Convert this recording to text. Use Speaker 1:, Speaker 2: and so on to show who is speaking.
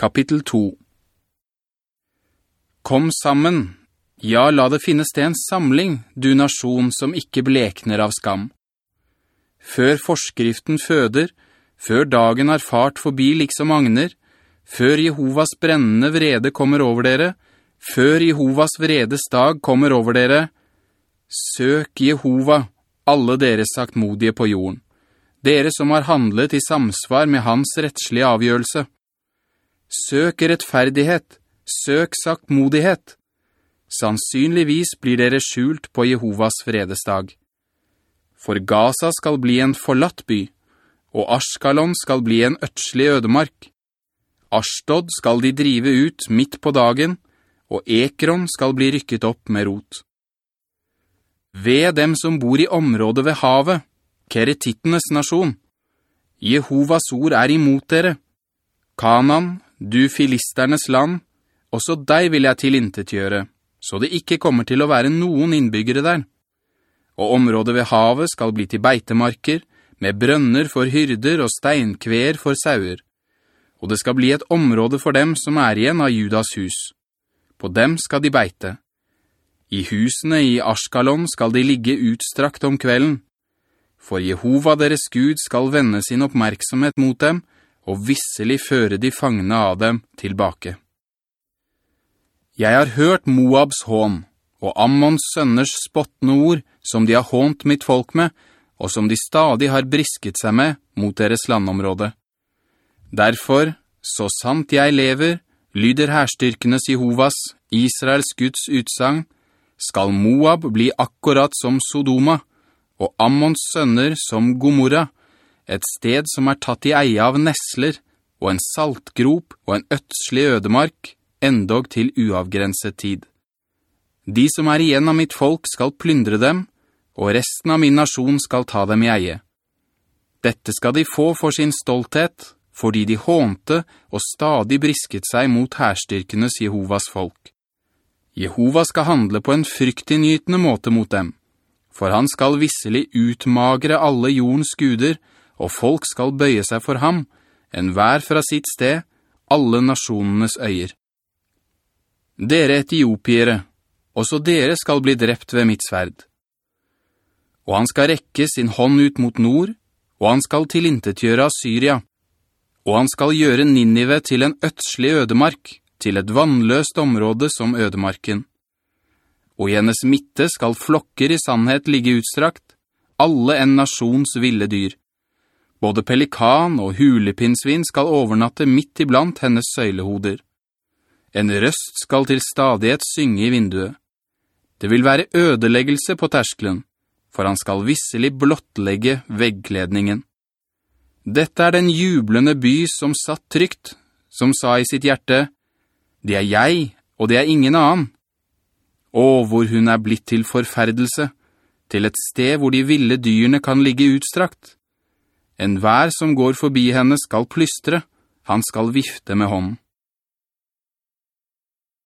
Speaker 1: Kapittel 2 Kom sammen, ja, la det finnes det en samling, du nasjon som ikke blekner av skam. Før forskriften føder, før dagen har fart forbi liksom agner, før Jehovas brennende vrede kommer over dere, før Jehovas vredes dag kommer over dere, søk Jehova, alle dere saktmodige på jorden, dere som har handlet i samsvar med hans rettslige avgjørelse. Søk rettferdighet, søk saktmodighet. Sannsynligvis blir dere skjult på Jehovas fredesdag. For Gaza skal bli en forlatt by, og Ashkalon skal bli en øtslig ødemark. Ashtod skal de drive ut midt på dagen, og Ekron skal bli rykket opp med rot. Ved dem som bor i området ved havet, keretittenes nasjon. Jehovas ord er imot dere. Kanan, du filisternes land, også deg vil jeg tilintetgjøre, så det ikke kommer til å være noen innbyggere der. Og området ved havet skal bli til beitemarker, med brønner for hyrder og steinkver for sauer. Og det skal bli et område for dem som er igjen av Judas hus. På dem skal de beite. I husene i Ashkalon skal de ligge utstrakt om kvelden. For Jehova deres Gud skal vende sin oppmerksomhet mot dem, og visselig føre de fangene av dem tilbake. Jeg har hørt Moabs hån, og Ammons sønners spottende ord, som de har hånt mitt folk med, og som de stadig har brisket seg med mot deres landområde. Derfor, så sant jeg lever, lyder herstyrkenes Jehovas, Israels Guds utsang, skal Moab bli akkurat som Sodoma, og Ammons sønner som Gomorra, et sted som er tatt i eie av nesler, og en saltgrop og en øtslig ødemark, endog til uavgrenset tid. De som er igjen av mitt folk skal plyndre dem, og resten av min nasjon skal ta dem i eie. Dette skal de få for sin stolthet, fordi de hånte og stadig brisket seg mot herstyrkenes Jehovas folk. Jehova skal handle på en fryktinngytende måte mot dem, for han skal visselig utmagre alle jordens guder, og folk skal bøye seg for ham, en hver fra sitt sted, alle nasjonenes øyer. Dere etiopiere, også dere skal bli drept ved mitt sverd. Og han skal rekke sin hånd ut mot nord, og han skal tilintetgjøre Assyria, og han skal gjøre Ninive til en øtslig ødemark, til et vannløst område som ødemarken. Og i hennes midte skal flokker i sannhet ligge utstrakt, alle en nasjons ville dyr. Både pelikan og hulepinnsvin skal overnatte midt iblant hennes søylehoder. En røst skal til stadighet synge i vinduet. Det vil være ødeleggelse på terskelen, for han skal visselig blottlegge veggkledningen. Dette er den jublende by som satt trygt, som sa i sitt hjerte, «Det er jeg, og det er ingen annen.» Å, hvor hun er blitt til forferdelse, til et sted hvor de ville dyrene kan ligge utstrakt. En hver som går forbi henne skal plystre, han skal vifte med hånden.